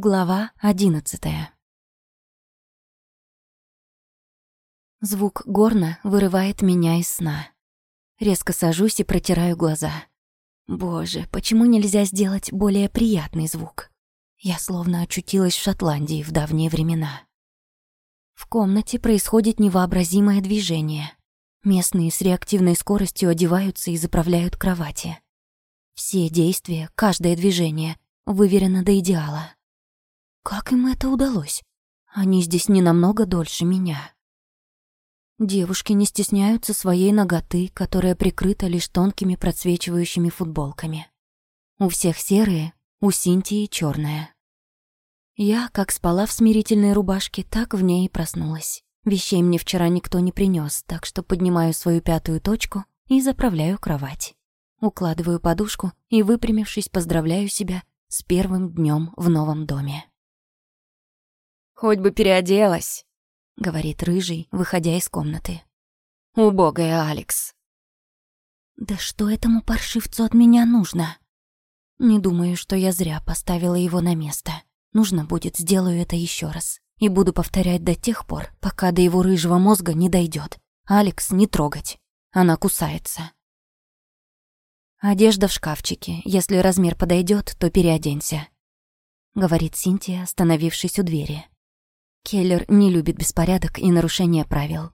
Глава одиннадцатая Звук горна вырывает меня из сна. Резко сажусь и протираю глаза. Боже, почему нельзя сделать более приятный звук? Я словно очутилась в Шотландии в давние времена. В комнате происходит невообразимое движение. Местные с реактивной скоростью одеваются и заправляют кровати. Все действия, каждое движение выверено до идеала. Как им это удалось? Они здесь не намного дольше меня. Девушки не стесняются своей ноготы, которая прикрыта лишь тонкими просвечивающими футболками. У всех серые, у Синтии черная. Я, как спала в смирительной рубашке, так в ней и проснулась. Вещей мне вчера никто не принес, так что поднимаю свою пятую точку и заправляю кровать. Укладываю подушку и, выпрямившись, поздравляю себя с первым днем в новом доме. «Хоть бы переоделась», — говорит Рыжий, выходя из комнаты. «Убогая Алекс». «Да что этому паршивцу от меня нужно?» Не думаю, что я зря поставила его на место. Нужно будет, сделаю это еще раз. И буду повторять до тех пор, пока до его рыжего мозга не дойдет. Алекс, не трогать. Она кусается. Одежда в шкафчике. Если размер подойдет, то переоденься. Говорит Синтия, остановившись у двери. Келлер не любит беспорядок и нарушение правил.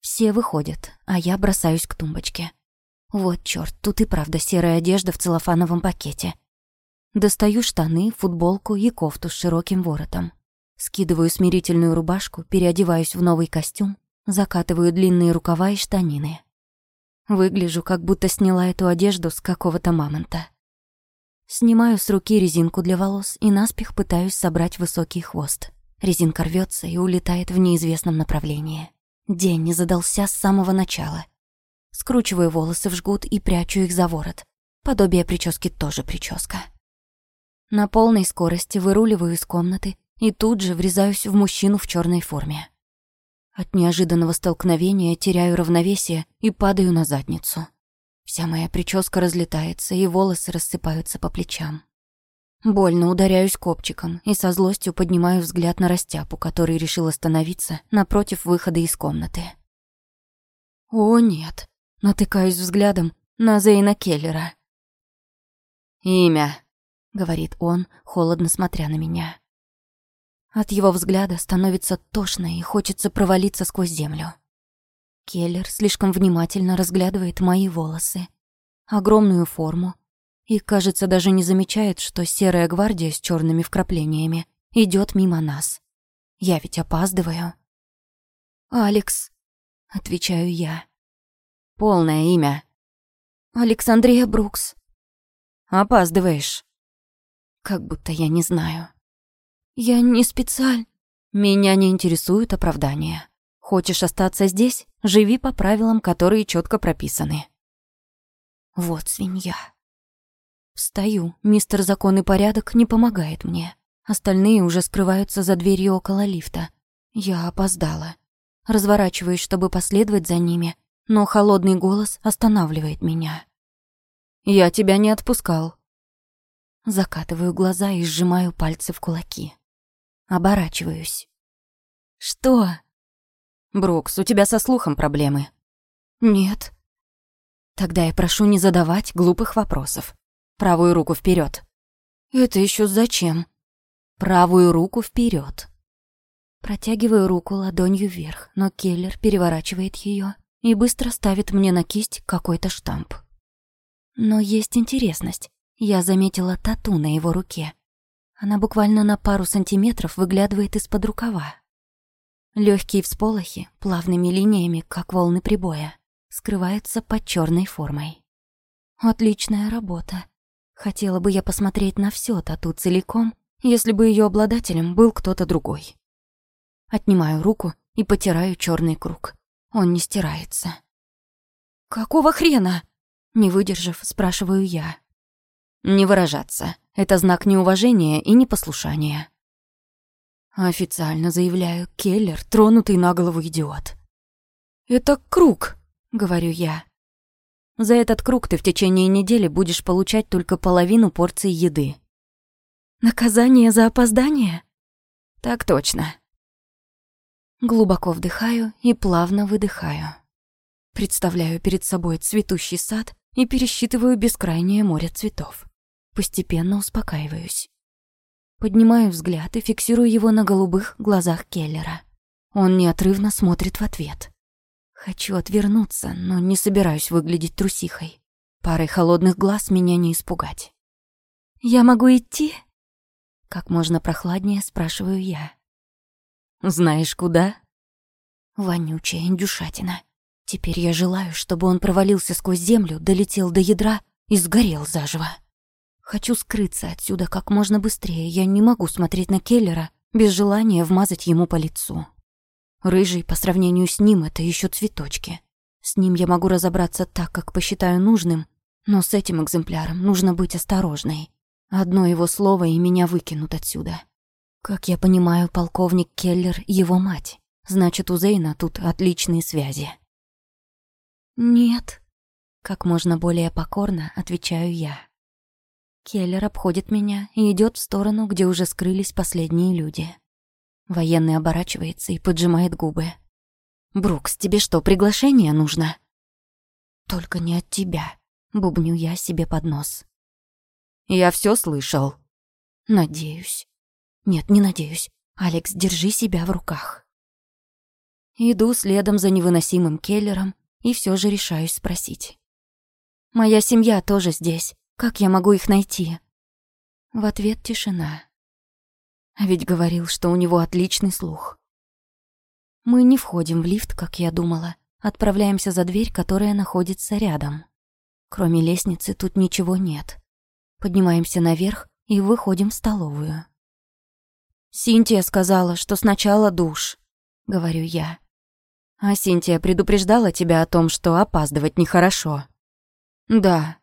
Все выходят, а я бросаюсь к тумбочке. Вот чёрт, тут и правда серая одежда в целлофановом пакете. Достаю штаны, футболку и кофту с широким воротом. Скидываю смирительную рубашку, переодеваюсь в новый костюм, закатываю длинные рукава и штанины. Выгляжу, как будто сняла эту одежду с какого-то мамонта. Снимаю с руки резинку для волос и наспех пытаюсь собрать высокий хвост. Резинка рвется и улетает в неизвестном направлении. День не задался с самого начала. Скручиваю волосы в жгут и прячу их за ворот. Подобие прически тоже прическа. На полной скорости выруливаю из комнаты и тут же врезаюсь в мужчину в черной форме. От неожиданного столкновения теряю равновесие и падаю на задницу. Вся моя прическа разлетается, и волосы рассыпаются по плечам. Больно ударяюсь копчиком и со злостью поднимаю взгляд на растяпу, который решил остановиться напротив выхода из комнаты. О, нет. Натыкаюсь взглядом на Зейна Келлера. «Имя», — говорит он, холодно смотря на меня. От его взгляда становится тошно и хочется провалиться сквозь землю. Келлер слишком внимательно разглядывает мои волосы, огромную форму и, кажется, даже не замечает, что серая гвардия с черными вкраплениями идет мимо нас. Я ведь опаздываю. «Алекс», — отвечаю я. «Полное имя?» «Александрия Брукс». «Опаздываешь». Как будто я не знаю. «Я не специаль...» «Меня не интересуют оправдания. Хочешь остаться здесь? Живи по правилам, которые четко прописаны». Вот свинья. Встаю. Мистер Закон и Порядок не помогает мне. Остальные уже скрываются за дверью около лифта. Я опоздала. Разворачиваюсь, чтобы последовать за ними, но холодный голос останавливает меня. «Я тебя не отпускал». Закатываю глаза и сжимаю пальцы в кулаки. Оборачиваюсь. «Что?» «Брукс, у тебя со слухом проблемы». «Нет». «Тогда я прошу не задавать глупых вопросов. Правую руку вперед. «Это еще зачем?» «Правую руку вперед. Протягиваю руку ладонью вверх, но Келлер переворачивает ее и быстро ставит мне на кисть какой-то штамп. Но есть интересность. Я заметила тату на его руке. Она буквально на пару сантиметров выглядывает из-под рукава. Легкие всполохи, плавными линиями, как волны прибоя, скрываются под черной формой. Отличная работа. Хотела бы я посмотреть на все тату целиком, если бы ее обладателем был кто-то другой. Отнимаю руку и потираю черный круг. Он не стирается. «Какого хрена?» Не выдержав, спрашиваю я. «Не выражаться. Это знак неуважения и непослушания. Официально заявляю, Келлер — тронутый на голову идиот. «Это круг», — говорю я. «За этот круг ты в течение недели будешь получать только половину порции еды». Наказание за опоздание? Так точно. Глубоко вдыхаю и плавно выдыхаю. Представляю перед собой цветущий сад и пересчитываю бескрайнее море цветов. Постепенно успокаиваюсь. Поднимаю взгляд и фиксирую его на голубых глазах Келлера. Он неотрывно смотрит в ответ. Хочу отвернуться, но не собираюсь выглядеть трусихой. Парой холодных глаз меня не испугать. «Я могу идти?» Как можно прохладнее спрашиваю я. «Знаешь, куда?» Вонючая индюшатина. Теперь я желаю, чтобы он провалился сквозь землю, долетел до ядра и сгорел заживо. Хочу скрыться отсюда как можно быстрее. Я не могу смотреть на Келлера без желания вмазать ему по лицу. Рыжий по сравнению с ним это еще цветочки. С ним я могу разобраться так, как посчитаю нужным, но с этим экземпляром нужно быть осторожной. Одно его слово, и меня выкинут отсюда. Как я понимаю, полковник Келлер — его мать. Значит, у Зейна тут отличные связи. «Нет», — как можно более покорно отвечаю я. Келлер обходит меня и идет в сторону, где уже скрылись последние люди. Военный оборачивается и поджимает губы. «Брукс, тебе что, приглашение нужно?» «Только не от тебя», — бубню я себе под нос. «Я все слышал». «Надеюсь». «Нет, не надеюсь. Алекс, держи себя в руках». Иду следом за невыносимым Келлером и все же решаюсь спросить. «Моя семья тоже здесь. Как я могу их найти?» В ответ тишина. А ведь говорил, что у него отличный слух. Мы не входим в лифт, как я думала. Отправляемся за дверь, которая находится рядом. Кроме лестницы тут ничего нет. Поднимаемся наверх и выходим в столовую. «Синтия сказала, что сначала душ», — говорю я. «А Синтия предупреждала тебя о том, что опаздывать нехорошо?» «Да»,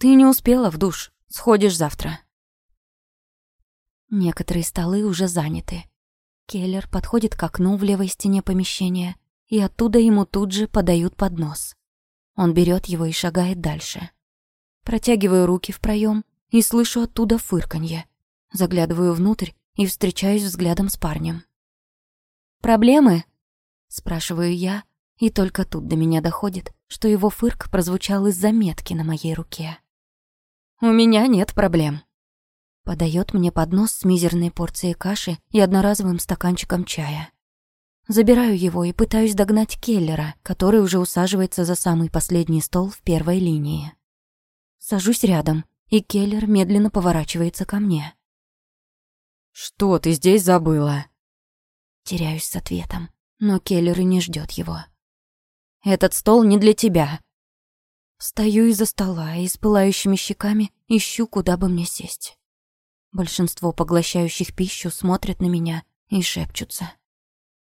ты не успела в душ. Сходишь завтра. Некоторые столы уже заняты. Келлер подходит к окну в левой стене помещения, и оттуда ему тут же подают поднос. Он берет его и шагает дальше. Протягиваю руки в проем и слышу оттуда фырканье. Заглядываю внутрь и встречаюсь взглядом с парнем. «Проблемы?» – спрашиваю я, и только тут до меня доходит, что его фырк прозвучал из заметки на моей руке. У меня нет проблем. Подает мне поднос с мизерной порцией каши и одноразовым стаканчиком чая. Забираю его и пытаюсь догнать Келлера, который уже усаживается за самый последний стол в первой линии. Сажусь рядом, и Келлер медленно поворачивается ко мне. «Что ты здесь забыла?» Теряюсь с ответом, но Келлер и не ждет его. «Этот стол не для тебя. Стою из-за стола и с пылающими щеками ищу, куда бы мне сесть. Большинство поглощающих пищу смотрят на меня и шепчутся.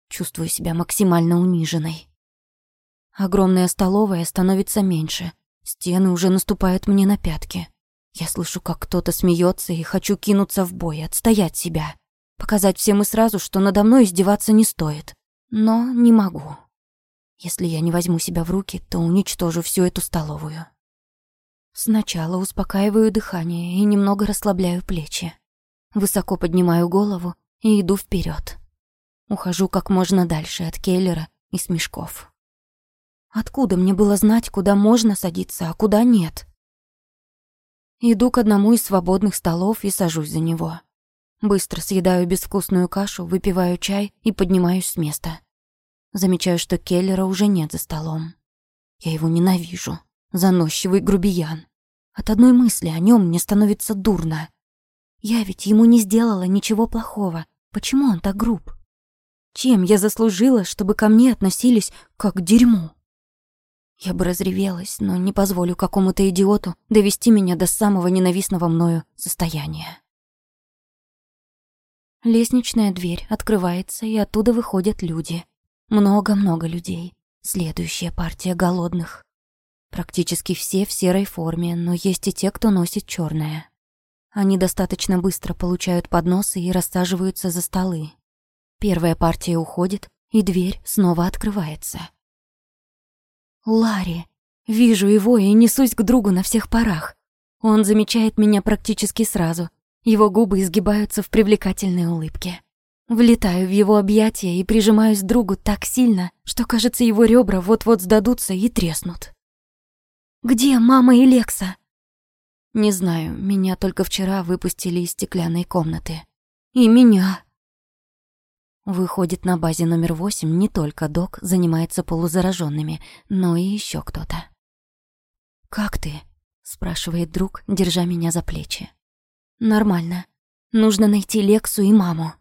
Чувствую себя максимально униженной. Огромная столовая становится меньше. Стены уже наступают мне на пятки. Я слышу, как кто-то смеется и хочу кинуться в бой, отстоять себя. Показать всем и сразу, что надо мной издеваться не стоит. Но не могу. Если я не возьму себя в руки, то уничтожу всю эту столовую. Сначала успокаиваю дыхание и немного расслабляю плечи. Высоко поднимаю голову и иду вперед. Ухожу как можно дальше от Келлера и смешков. Откуда мне было знать, куда можно садиться, а куда нет? Иду к одному из свободных столов и сажусь за него. Быстро съедаю безвкусную кашу, выпиваю чай и поднимаюсь с места. Замечаю, что Келлера уже нет за столом. Я его ненавижу. Заносчивый грубиян. От одной мысли о нем мне становится дурно. Я ведь ему не сделала ничего плохого. Почему он так груб? Чем я заслужила, чтобы ко мне относились как к дерьму? Я бы разревелась, но не позволю какому-то идиоту довести меня до самого ненавистного мною состояния. Лестничная дверь открывается, и оттуда выходят люди. Много-много людей. Следующая партия голодных. Практически все в серой форме, но есть и те, кто носит черное. Они достаточно быстро получают подносы и рассаживаются за столы. Первая партия уходит, и дверь снова открывается. Ларри. Вижу его и несусь к другу на всех парах. Он замечает меня практически сразу. Его губы изгибаются в привлекательной улыбке. Влетаю в его объятия и прижимаюсь к другу так сильно, что, кажется, его ребра вот-вот сдадутся и треснут. «Где мама и Лекса?» «Не знаю, меня только вчера выпустили из стеклянной комнаты. И меня!» Выходит, на базе номер восемь не только док занимается полузараженными, но и еще кто-то. «Как ты?» — спрашивает друг, держа меня за плечи. «Нормально. Нужно найти Лексу и маму».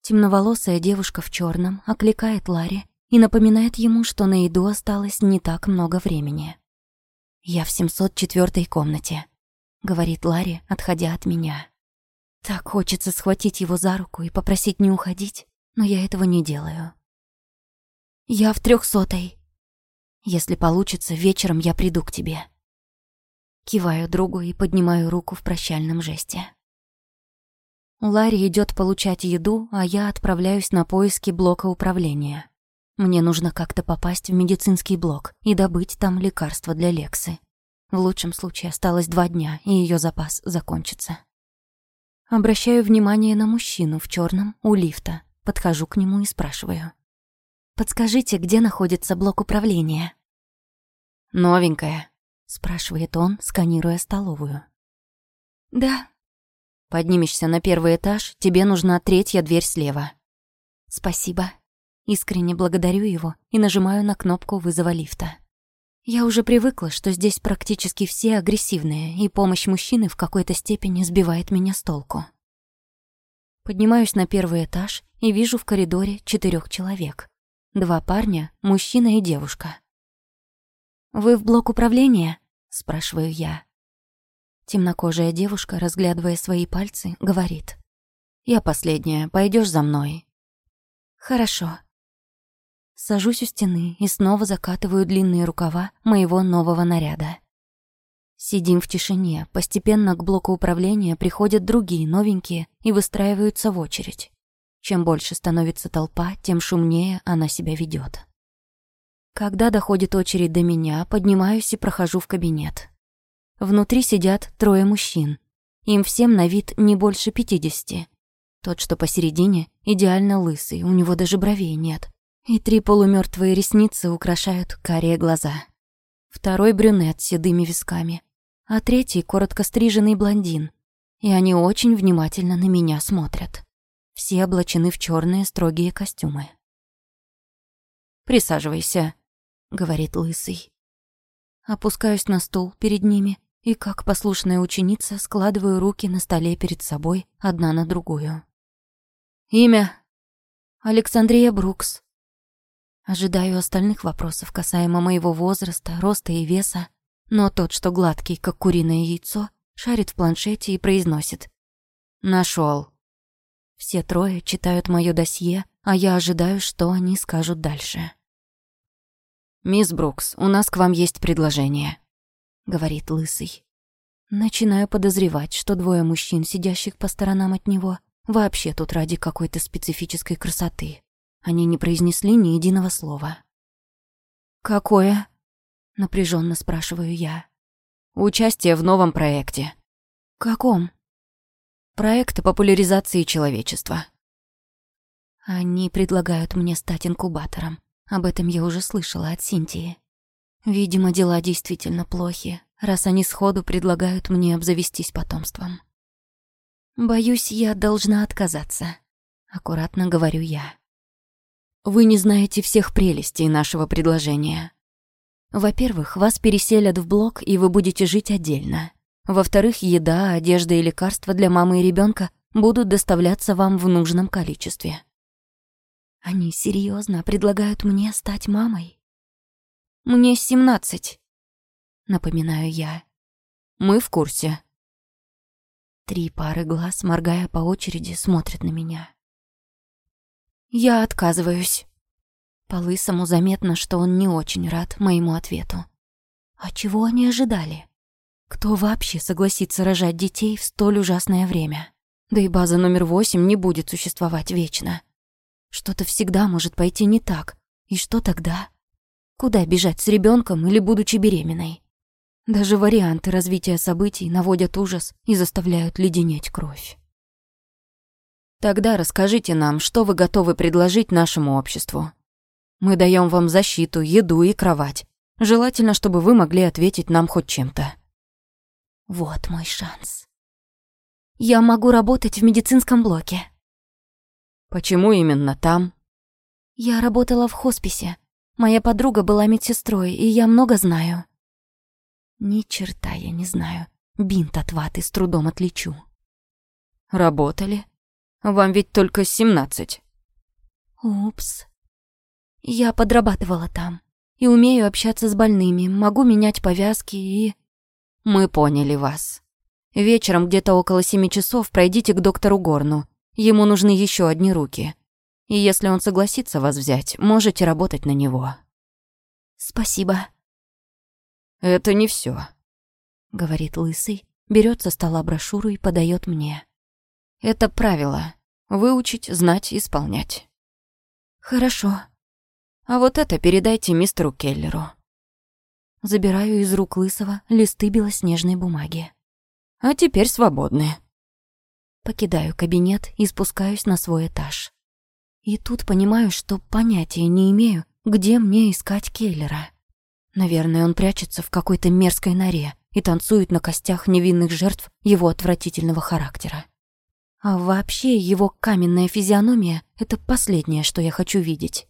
Темноволосая девушка в черном окликает Ларри и напоминает ему, что на еду осталось не так много времени. «Я в 704 комнате», — говорит Ларри, отходя от меня. Так хочется схватить его за руку и попросить не уходить, но я этого не делаю. «Я в трехсотой. Если получится, вечером я приду к тебе». Киваю другу и поднимаю руку в прощальном жесте. Ларри идет получать еду, а я отправляюсь на поиски блока управления. Мне нужно как-то попасть в медицинский блок и добыть там лекарства для Лексы. В лучшем случае осталось два дня, и ее запас закончится. Обращаю внимание на мужчину в черном у лифта. Подхожу к нему и спрашиваю. «Подскажите, где находится блок управления?» «Новенькая», — спрашивает он, сканируя столовую. «Да». «Поднимешься на первый этаж, тебе нужна третья дверь слева». «Спасибо». Искренне благодарю его и нажимаю на кнопку вызова лифта. Я уже привыкла, что здесь практически все агрессивные, и помощь мужчины в какой-то степени сбивает меня с толку. Поднимаюсь на первый этаж и вижу в коридоре четырех человек. Два парня, мужчина и девушка. «Вы в блок управления?» — спрашиваю я. Темнокожая девушка, разглядывая свои пальцы, говорит. «Я последняя, пойдешь за мной?» «Хорошо», Сажусь у стены и снова закатываю длинные рукава моего нового наряда. Сидим в тишине, постепенно к блоку управления приходят другие новенькие и выстраиваются в очередь. Чем больше становится толпа, тем шумнее она себя ведет. Когда доходит очередь до меня, поднимаюсь и прохожу в кабинет. Внутри сидят трое мужчин. Им всем на вид не больше пятидесяти. Тот, что посередине, идеально лысый, у него даже бровей нет и три полумертвые ресницы украшают карие глаза. Второй брюнет с седыми висками, а третий — коротко стриженный блондин. И они очень внимательно на меня смотрят. Все облачены в черные строгие костюмы. «Присаживайся», — говорит лысый. Опускаюсь на стул перед ними и, как послушная ученица, складываю руки на столе перед собой, одна на другую. «Имя?» «Александрия Брукс», Ожидаю остальных вопросов касаемо моего возраста, роста и веса, но тот, что гладкий, как куриное яйцо, шарит в планшете и произносит. Нашел. Все трое читают моё досье, а я ожидаю, что они скажут дальше. «Мисс Брукс, у нас к вам есть предложение», — говорит Лысый. Начинаю подозревать, что двое мужчин, сидящих по сторонам от него, вообще тут ради какой-то специфической красоты. Они не произнесли ни единого слова. «Какое?» — напряженно спрашиваю я. «Участие в новом проекте». «Каком?» «Проект популяризации человечества». Они предлагают мне стать инкубатором. Об этом я уже слышала от Синтии. Видимо, дела действительно плохи, раз они сходу предлагают мне обзавестись потомством. Боюсь, я должна отказаться. Аккуратно говорю я. Вы не знаете всех прелестей нашего предложения. Во-первых, вас переселят в блок, и вы будете жить отдельно. Во-вторых, еда, одежда и лекарства для мамы и ребенка будут доставляться вам в нужном количестве. Они серьезно предлагают мне стать мамой? Мне семнадцать, напоминаю я. Мы в курсе. Три пары глаз, моргая по очереди, смотрят на меня. «Я отказываюсь». По лысому заметно, что он не очень рад моему ответу. А чего они ожидали? Кто вообще согласится рожать детей в столь ужасное время? Да и база номер восемь не будет существовать вечно. Что-то всегда может пойти не так. И что тогда? Куда бежать с ребенком или будучи беременной? Даже варианты развития событий наводят ужас и заставляют леденеть кровь. Тогда расскажите нам, что вы готовы предложить нашему обществу. Мы даем вам защиту, еду и кровать. Желательно, чтобы вы могли ответить нам хоть чем-то. Вот мой шанс. Я могу работать в медицинском блоке. Почему именно там? Я работала в хосписе. Моя подруга была медсестрой, и я много знаю. Ни черта я не знаю. Бинт от ваты с трудом отличу. Работали? Вам ведь только семнадцать. Упс. Я подрабатывала там. И умею общаться с больными, могу менять повязки и... Мы поняли вас. Вечером где-то около семи часов пройдите к доктору Горну. Ему нужны еще одни руки. И если он согласится вас взять, можете работать на него. Спасибо. Это не все, говорит лысый, берет со стола брошюру и подает мне. Это правило. Выучить, знать, исполнять. Хорошо. А вот это передайте мистеру Келлеру. Забираю из рук лысого листы белоснежной бумаги. А теперь свободны. Покидаю кабинет и спускаюсь на свой этаж. И тут понимаю, что понятия не имею, где мне искать Келлера. Наверное, он прячется в какой-то мерзкой норе и танцует на костях невинных жертв его отвратительного характера. А вообще его каменная физиономия — это последнее, что я хочу видеть.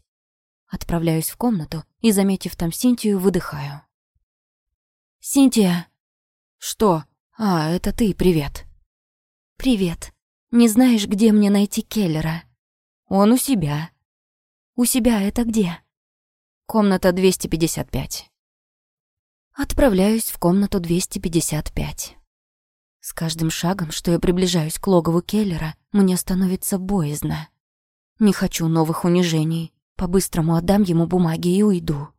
Отправляюсь в комнату и, заметив там Синтию, выдыхаю. «Синтия!» «Что? А, это ты, привет!» «Привет. Не знаешь, где мне найти Келлера?» «Он у себя». «У себя это где?» «Комната 255». Отправляюсь в комнату 255. С каждым шагом, что я приближаюсь к логову Келлера, мне становится боязно. Не хочу новых унижений. По-быстрому отдам ему бумаги и уйду.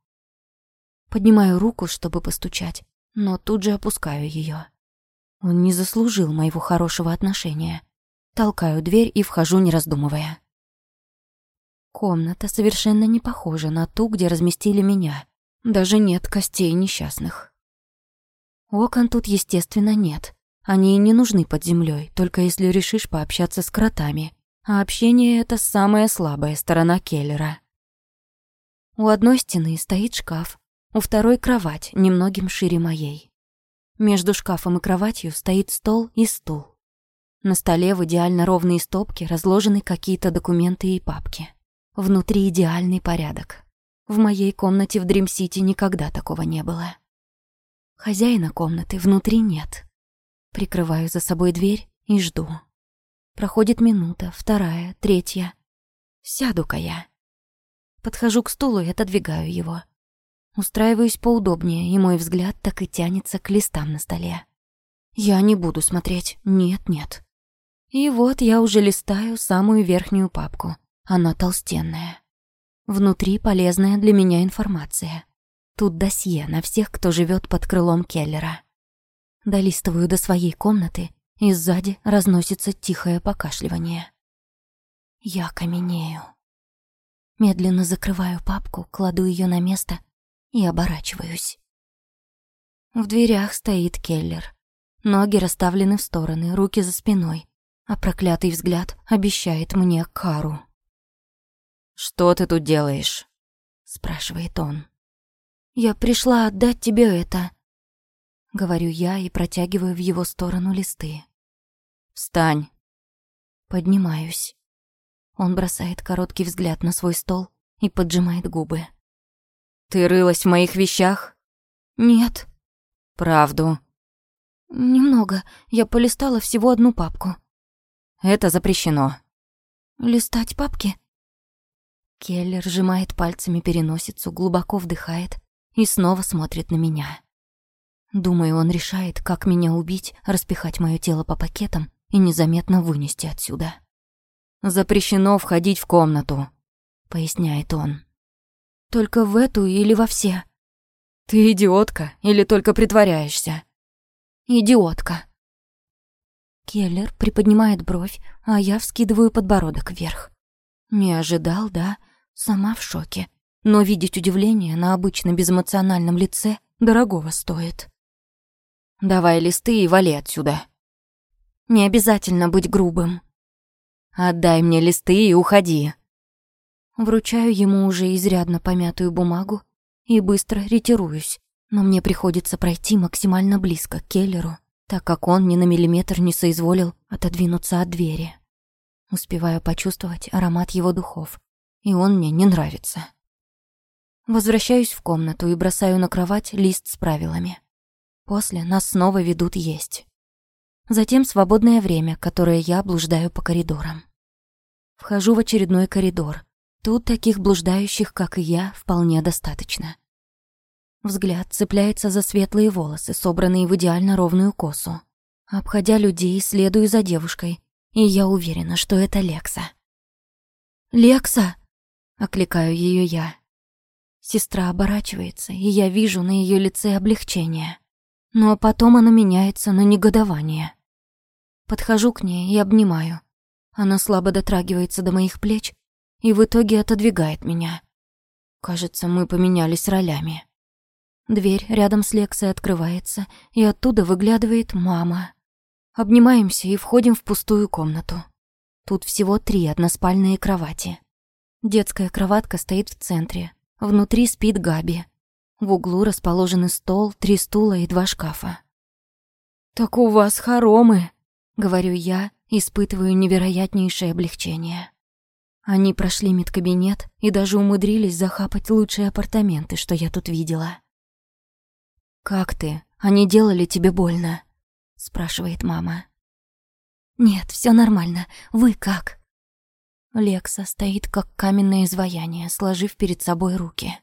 Поднимаю руку, чтобы постучать, но тут же опускаю ее. Он не заслужил моего хорошего отношения. Толкаю дверь и вхожу, не раздумывая. Комната совершенно не похожа на ту, где разместили меня. Даже нет костей несчастных. Окон тут, естественно, нет. Они и не нужны под землей, только если решишь пообщаться с кротами. А общение — это самая слабая сторона Келлера. У одной стены стоит шкаф, у второй — кровать, немногим шире моей. Между шкафом и кроватью стоит стол и стул. На столе в идеально ровные стопки разложены какие-то документы и папки. Внутри идеальный порядок. В моей комнате в Дрим-Сити никогда такого не было. Хозяина комнаты внутри нет. Прикрываю за собой дверь и жду. Проходит минута, вторая, третья. Сяду-ка я. Подхожу к стулу и отодвигаю его. Устраиваюсь поудобнее, и мой взгляд так и тянется к листам на столе. Я не буду смотреть. Нет, нет. И вот я уже листаю самую верхнюю папку. Она толстенная. Внутри полезная для меня информация. Тут досье на всех, кто живет под крылом Келлера. Долистываю до своей комнаты, и сзади разносится тихое покашливание. Я каменею. Медленно закрываю папку, кладу ее на место и оборачиваюсь. В дверях стоит Келлер. Ноги расставлены в стороны, руки за спиной, а проклятый взгляд обещает мне кару. «Что ты тут делаешь?» — спрашивает он. «Я пришла отдать тебе это», — говорю я и протягиваю в его сторону листы. «Встань». Поднимаюсь. Он бросает короткий взгляд на свой стол и поджимает губы. «Ты рылась в моих вещах?» «Нет». «Правду?» «Немного. Я полистала всего одну папку». «Это запрещено». «Листать папки?» Келлер сжимает пальцами переносицу, глубоко вдыхает и снова смотрит на меня. Думаю, он решает, как меня убить, распихать мое тело по пакетам и незаметно вынести отсюда. «Запрещено входить в комнату», — поясняет он. «Только в эту или во все?» «Ты идиотка или только притворяешься?» «Идиотка». Келлер приподнимает бровь, а я вскидываю подбородок вверх. Не ожидал, да? Сама в шоке. Но видеть удивление на обычно безэмоциональном лице дорогого стоит. Давай листы и вали отсюда. Не обязательно быть грубым. Отдай мне листы и уходи. Вручаю ему уже изрядно помятую бумагу и быстро ретируюсь, но мне приходится пройти максимально близко к Келлеру, так как он ни на миллиметр не соизволил отодвинуться от двери. Успеваю почувствовать аромат его духов, и он мне не нравится. Возвращаюсь в комнату и бросаю на кровать лист с правилами. После нас снова ведут есть. Затем свободное время, которое я блуждаю по коридорам. Вхожу в очередной коридор. Тут таких блуждающих, как и я, вполне достаточно. Взгляд цепляется за светлые волосы, собранные в идеально ровную косу. Обходя людей, следую за девушкой, и я уверена, что это Лекса. «Лекса!» — окликаю ее я. Сестра оборачивается, и я вижу на ее лице облегчение но потом оно меняется на негодование. Подхожу к ней и обнимаю. Она слабо дотрагивается до моих плеч и в итоге отодвигает меня. Кажется, мы поменялись ролями. Дверь рядом с Лексой открывается, и оттуда выглядывает мама. Обнимаемся и входим в пустую комнату. Тут всего три односпальные кровати. Детская кроватка стоит в центре. Внутри спит Габи. В углу расположены стол, три стула и два шкафа. «Так у вас хоромы», — говорю я, испытываю невероятнейшее облегчение. Они прошли медкабинет и даже умудрились захапать лучшие апартаменты, что я тут видела. «Как ты? Они делали тебе больно?» — спрашивает мама. «Нет, все нормально. Вы как?» Лекса стоит как каменное изваяние, сложив перед собой руки.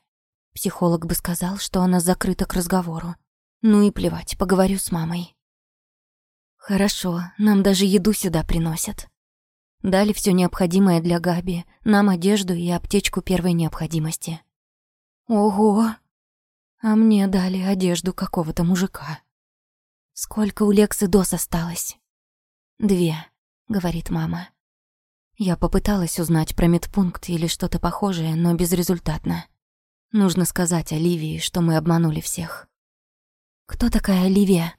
Психолог бы сказал, что она закрыта к разговору. Ну и плевать, поговорю с мамой. Хорошо, нам даже еду сюда приносят. Дали все необходимое для Габи, нам одежду и аптечку первой необходимости. Ого! А мне дали одежду какого-то мужика. Сколько у Лексы доз осталось? Две, говорит мама. Я попыталась узнать про медпункт или что-то похожее, но безрезультатно. Нужно сказать Оливии, что мы обманули всех. Кто такая Оливия?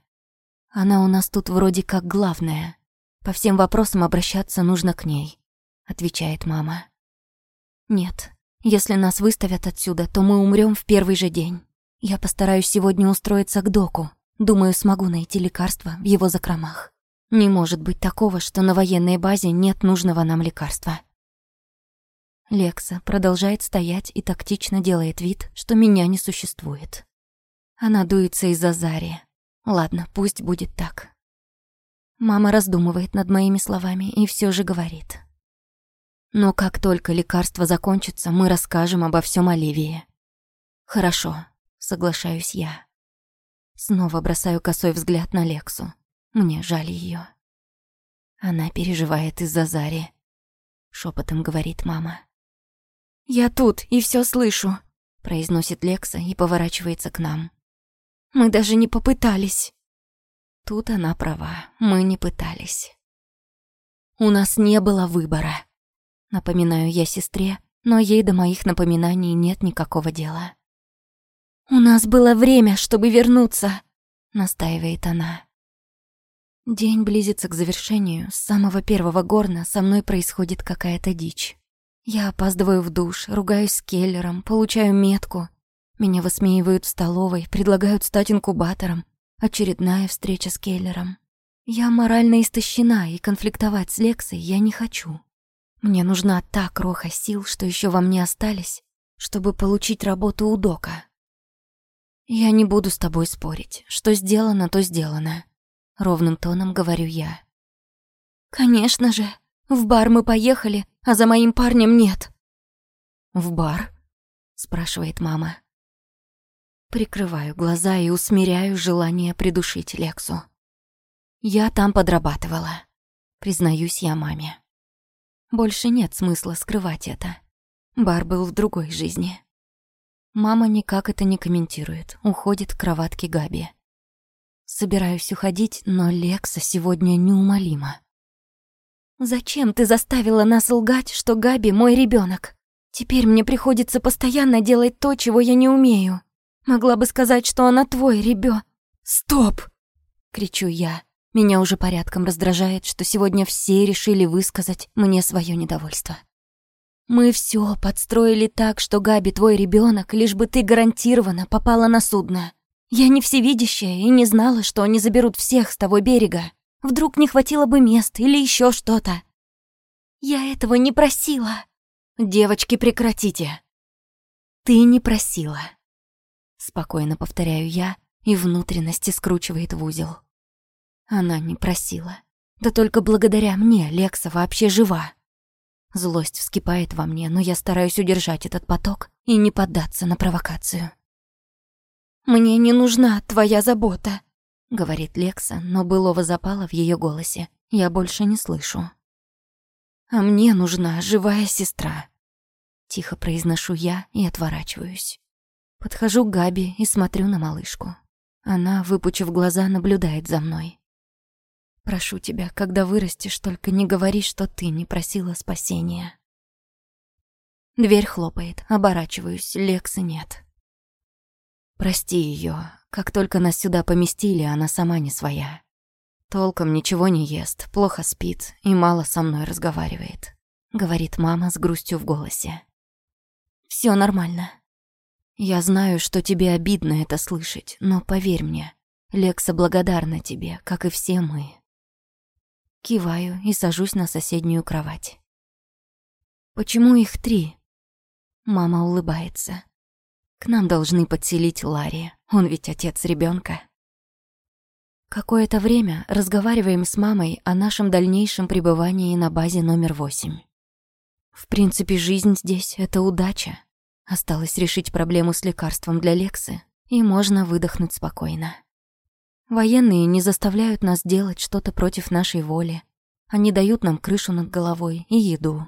Она у нас тут вроде как главная. По всем вопросам обращаться нужно к ней, отвечает мама. Нет, если нас выставят отсюда, то мы умрем в первый же день. Я постараюсь сегодня устроиться к доку. Думаю, смогу найти лекарство в его закромах. Не может быть такого, что на военной базе нет нужного нам лекарства. Лекса продолжает стоять и тактично делает вид, что меня не существует. Она дуется из-за Зари. Ладно, пусть будет так. Мама раздумывает над моими словами и все же говорит. Но как только лекарство закончится, мы расскажем обо всем Оливии. Хорошо, соглашаюсь я. Снова бросаю косой взгляд на Лексу. Мне жаль ее. Она переживает из-за Зари. Шепотом говорит мама. «Я тут и все слышу», — произносит Лекса и поворачивается к нам. «Мы даже не попытались». Тут она права, мы не пытались. «У нас не было выбора», — напоминаю я сестре, но ей до моих напоминаний нет никакого дела. «У нас было время, чтобы вернуться», — настаивает она. День близится к завершению. С самого первого горна со мной происходит какая-то дичь. Я опаздываю в душ, ругаюсь с Келлером, получаю метку. Меня высмеивают в столовой, предлагают стать инкубатором. Очередная встреча с Келлером. Я морально истощена, и конфликтовать с Лексой я не хочу. Мне нужна та кроха сил, что еще во мне остались, чтобы получить работу у Дока. Я не буду с тобой спорить. Что сделано, то сделано. Ровным тоном говорю я. Конечно же, в бар мы поехали, а за моим парнем нет». «В бар?» — спрашивает мама. Прикрываю глаза и усмиряю желание придушить Лексу. Я там подрабатывала, признаюсь я маме. Больше нет смысла скрывать это. Бар был в другой жизни. Мама никак это не комментирует, уходит к кроватке Габи. Собираюсь уходить, но Лекса сегодня неумолима. «Зачем ты заставила нас лгать, что Габи мой ребенок? Теперь мне приходится постоянно делать то, чего я не умею. Могла бы сказать, что она твой ребё...» «Стоп!» кричу я. Меня уже порядком раздражает, что сегодня все решили высказать мне свое недовольство. Мы все подстроили так, что Габи твой ребенок, лишь бы ты гарантированно попала на судно. Я не всевидящая и не знала, что они заберут всех с того берега. Вдруг не хватило бы мест или еще что-то. Я этого не просила. Девочки, прекратите. Ты не просила. Спокойно повторяю я, и внутренности скручивает в узел. Она не просила. Да только благодаря мне Лекса вообще жива. Злость вскипает во мне, но я стараюсь удержать этот поток и не поддаться на провокацию. «Мне не нужна твоя забота», — говорит Лекса, но былого запала в ее голосе я больше не слышу. «А мне нужна живая сестра», — тихо произношу я и отворачиваюсь. Подхожу к Габи и смотрю на малышку. Она, выпучив глаза, наблюдает за мной. «Прошу тебя, когда вырастешь, только не говори, что ты не просила спасения». Дверь хлопает, оборачиваюсь, Лексы нет. Прости ее. Как только нас сюда поместили, она сама не своя. Толком ничего не ест, плохо спит и мало со мной разговаривает. Говорит мама с грустью в голосе. Все нормально. Я знаю, что тебе обидно это слышать, но поверь мне, Лекса благодарна тебе, как и все мы. Киваю и сажусь на соседнюю кровать. Почему их три? Мама улыбается. К нам должны подселить Ларри, он ведь отец ребенка. Какое-то время разговариваем с мамой о нашем дальнейшем пребывании на базе номер восемь. В принципе, жизнь здесь — это удача. Осталось решить проблему с лекарством для Лексы, и можно выдохнуть спокойно. Военные не заставляют нас делать что-то против нашей воли. Они дают нам крышу над головой и еду.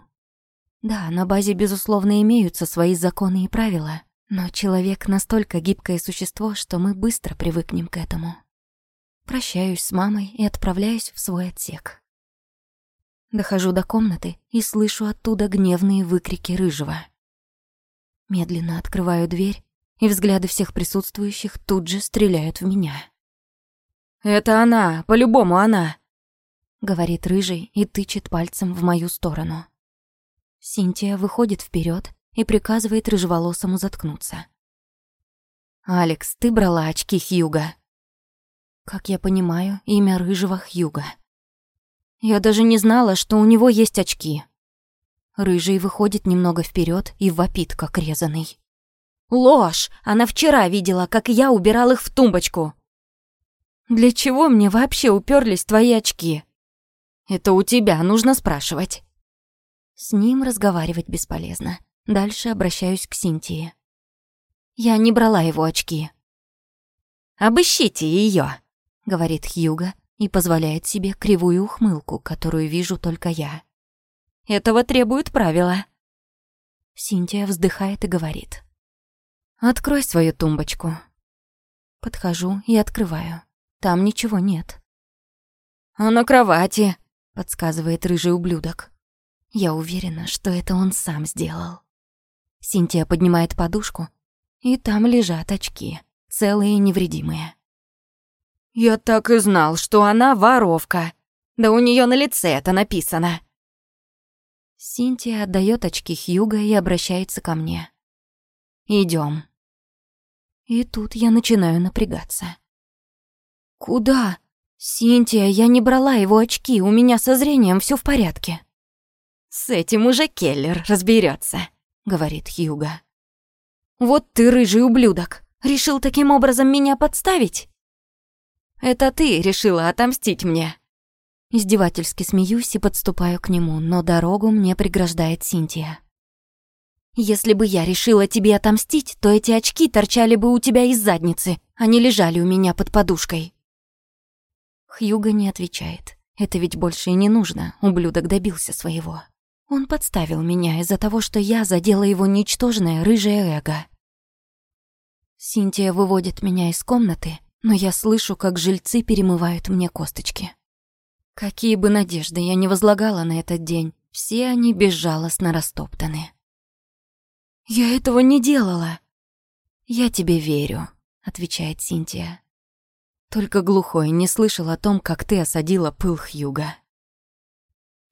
Да, на базе, безусловно, имеются свои законы и правила, но человек настолько гибкое существо, что мы быстро привыкнем к этому. Прощаюсь с мамой и отправляюсь в свой отсек. Дохожу до комнаты и слышу оттуда гневные выкрики рыжего. Медленно открываю дверь, и взгляды всех присутствующих тут же стреляют в меня. «Это она, по-любому она!» Говорит рыжий и тычет пальцем в мою сторону. Синтия выходит вперед и приказывает рыжеволосому заткнуться. «Алекс, ты брала очки Хьюга?» Как я понимаю, имя рыжего Хьюга. Я даже не знала, что у него есть очки. Рыжий выходит немного вперед и вопит, как резаный. «Ложь! Она вчера видела, как я убирал их в тумбочку!» «Для чего мне вообще уперлись твои очки?» «Это у тебя нужно спрашивать». С ним разговаривать бесполезно. Дальше обращаюсь к Синтии. Я не брала его очки. «Обыщите ее, говорит Хьюга и позволяет себе кривую ухмылку, которую вижу только я. «Этого требуют правила». Синтия вздыхает и говорит. «Открой свою тумбочку». Подхожу и открываю. Там ничего нет. «А на кровати», — подсказывает рыжий ублюдок. Я уверена, что это он сам сделал. Синтия поднимает подушку, и там лежат очки, целые и невредимые. «Я так и знал, что она воровка. Да у нее на лице это написано». Синтия отдает очки Хьюга и обращается ко мне. Идем. И тут я начинаю напрягаться. «Куда?» «Синтия, я не брала его очки, у меня со зрением все в порядке». «С этим уже Келлер разберется. — говорит Хьюга. «Вот ты, рыжий ублюдок, решил таким образом меня подставить?» «Это ты решила отомстить мне». Издевательски смеюсь и подступаю к нему, но дорогу мне преграждает Синтия. «Если бы я решила тебе отомстить, то эти очки торчали бы у тебя из задницы, а не лежали у меня под подушкой». Хьюга не отвечает. Это ведь больше и не нужно, ублюдок добился своего. Он подставил меня из-за того, что я задела его ничтожное рыжее эго. Синтия выводит меня из комнаты, но я слышу, как жильцы перемывают мне косточки. Какие бы надежды я ни возлагала на этот день, все они безжалостно растоптаны. «Я этого не делала!» «Я тебе верю», — отвечает Синтия. Только глухой не слышал о том, как ты осадила пыл Хьюга.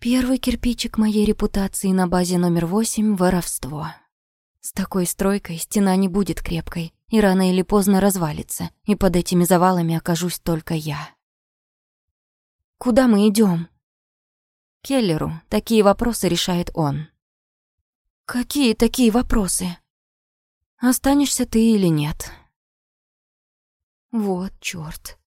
Первый кирпичик моей репутации на базе номер восемь — воровство. С такой стройкой стена не будет крепкой, и рано или поздно развалится, и под этими завалами окажусь только я. Куда мы идем? Келлеру такие вопросы решает он. Какие такие вопросы? Останешься ты или нет? Вот чёрт.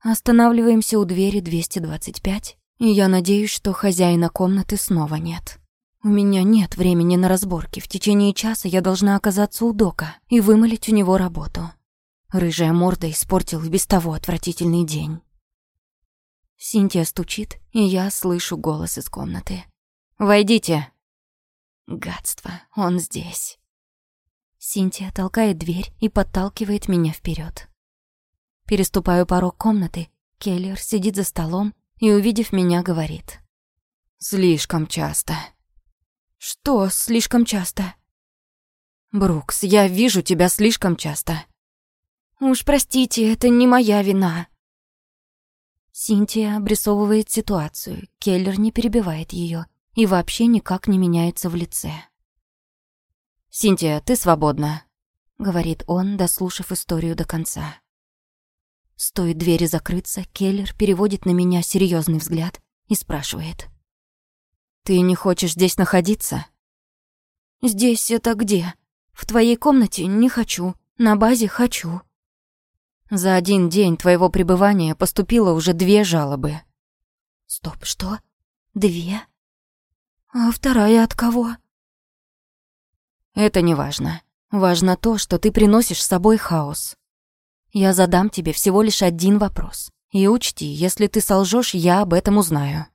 Останавливаемся у двери 225, и я надеюсь, что хозяина комнаты снова нет. У меня нет времени на разборки. В течение часа я должна оказаться у Дока и вымолить у него работу. Рыжая морда испортила без того отвратительный день. Синтия стучит, и я слышу голос из комнаты. «Войдите!» Гадство, он здесь. Синтия толкает дверь и подталкивает меня вперед. Переступаю порог комнаты, Келлер сидит за столом и, увидев меня, говорит. «Слишком часто». «Что слишком часто?» «Брукс, я вижу тебя слишком часто». «Уж простите, это не моя вина». Синтия обрисовывает ситуацию, Келлер не перебивает ее и вообще никак не меняется в лице. «Синтия, ты свободна», — говорит он, дослушав историю до конца. Стоит двери закрыться, Келлер переводит на меня серьезный взгляд и спрашивает. «Ты не хочешь здесь находиться?» «Здесь это где? В твоей комнате не хочу, на базе хочу». За один день твоего пребывания поступило уже две жалобы. Стоп, что? Две? А вторая от кого? Это не важно. Важно то, что ты приносишь с собой хаос. Я задам тебе всего лишь один вопрос. И учти, если ты солжешь, я об этом узнаю.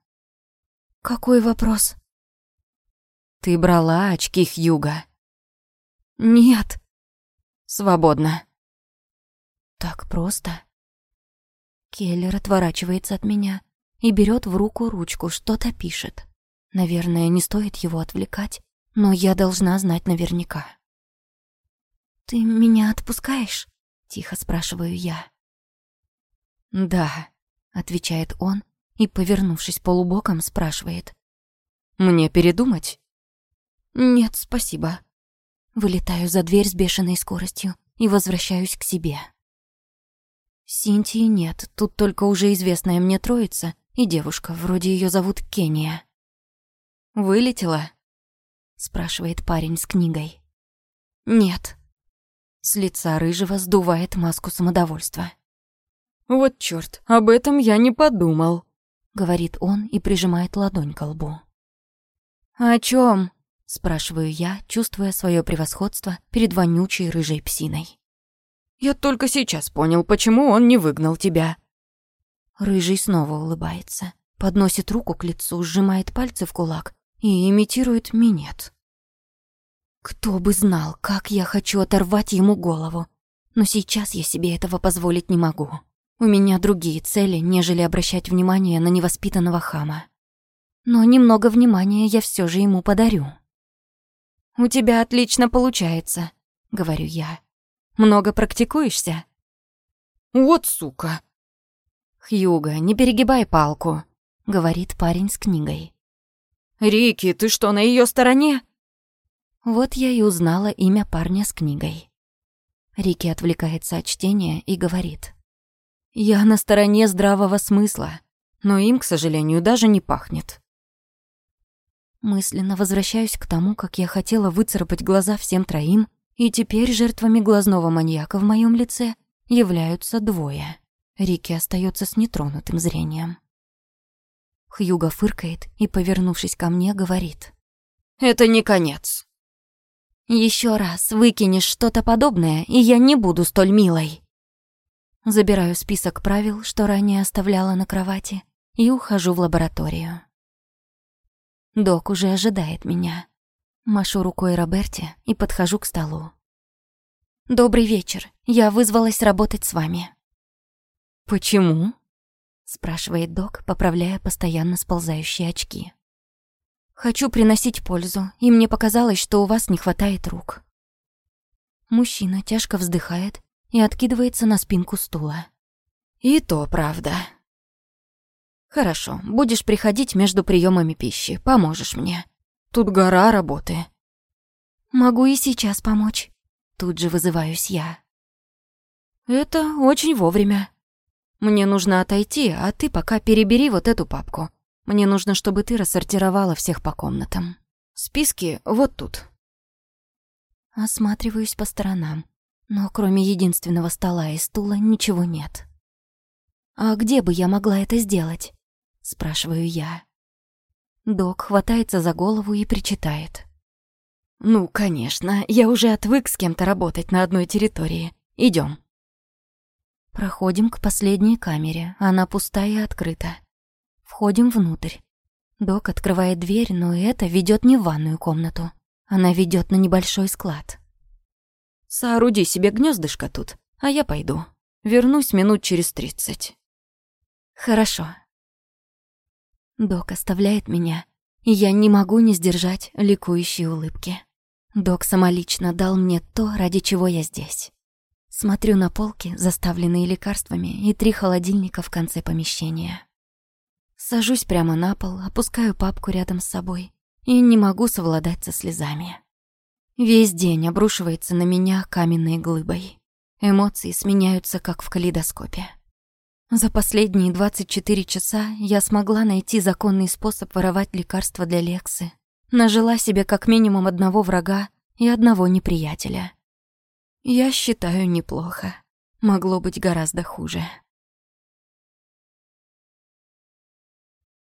Какой вопрос? Ты брала очки Хьюга? Нет. Свободно. Так просто. Келлер отворачивается от меня и берет в руку ручку, что-то пишет. Наверное, не стоит его отвлекать, но я должна знать наверняка. «Ты меня отпускаешь?» — тихо спрашиваю я. «Да», — отвечает он и, повернувшись полубоком, спрашивает. «Мне передумать?» «Нет, спасибо». Вылетаю за дверь с бешеной скоростью и возвращаюсь к себе. Синтии нет, тут только уже известная мне троица и девушка, вроде ее зовут Кения. «Вылетела?» — спрашивает парень с книгой. «Нет». С лица рыжего сдувает маску самодовольства. «Вот чёрт, об этом я не подумал», — говорит он и прижимает ладонь к лбу. «О чём?» — спрашиваю я, чувствуя своё превосходство перед вонючей рыжей псиной. «Я только сейчас понял, почему он не выгнал тебя». Рыжий снова улыбается, подносит руку к лицу, сжимает пальцы в кулак и имитирует минет. Кто бы знал, как я хочу оторвать ему голову. Но сейчас я себе этого позволить не могу. У меня другие цели, нежели обращать внимание на невоспитанного хама. Но немного внимания я все же ему подарю. «У тебя отлично получается», — говорю я. «Много практикуешься?» «Вот сука!» «Хьюга, не перегибай палку», — говорит парень с книгой. «Рики, ты что, на ее стороне?» Вот я и узнала имя парня с книгой. Рики отвлекается от чтения и говорит. «Я на стороне здравого смысла, но им, к сожалению, даже не пахнет». Мысленно возвращаюсь к тому, как я хотела выцарапать глаза всем троим, и теперь жертвами глазного маньяка в моем лице являются двое. Рики остается с нетронутым зрением. Хьюго фыркает и, повернувшись ко мне, говорит. «Это не конец». Еще раз выкинешь что-то подобное, и я не буду столь милой». Забираю список правил, что ранее оставляла на кровати, и ухожу в лабораторию. Док уже ожидает меня. Машу рукой Роберте и подхожу к столу. «Добрый вечер. Я вызвалась работать с вами». «Почему?» спрашивает док, поправляя постоянно сползающие очки. Хочу приносить пользу, и мне показалось, что у вас не хватает рук. Мужчина тяжко вздыхает и откидывается на спинку стула. И то правда. Хорошо, будешь приходить между приемами пищи, поможешь мне. Тут гора работы. Могу и сейчас помочь. Тут же вызываюсь я. Это очень вовремя. Мне нужно отойти, а ты пока перебери вот эту папку. Мне нужно, чтобы ты рассортировала всех по комнатам. Списки вот тут. Осматриваюсь по сторонам, но кроме единственного стола и стула ничего нет. «А где бы я могла это сделать?» — спрашиваю я. Док хватается за голову и причитает. «Ну, конечно, я уже отвык с кем-то работать на одной территории. Идем. Проходим к последней камере, она пустая и открыта. Входим внутрь. Док открывает дверь, но это ведет не в ванную комнату. Она ведет на небольшой склад. «Сооруди себе гнездышко тут, а я пойду. Вернусь минут через тридцать». «Хорошо». Док оставляет меня, и я не могу не сдержать ликующей улыбки. Док самолично дал мне то, ради чего я здесь. Смотрю на полки, заставленные лекарствами, и три холодильника в конце помещения. Сажусь прямо на пол, опускаю папку рядом с собой и не могу совладать со слезами. Весь день обрушивается на меня каменной глыбой. Эмоции сменяются, как в калейдоскопе. За последние 24 часа я смогла найти законный способ воровать лекарства для Лексы. Нажила себе как минимум одного врага и одного неприятеля. Я считаю неплохо. Могло быть гораздо хуже.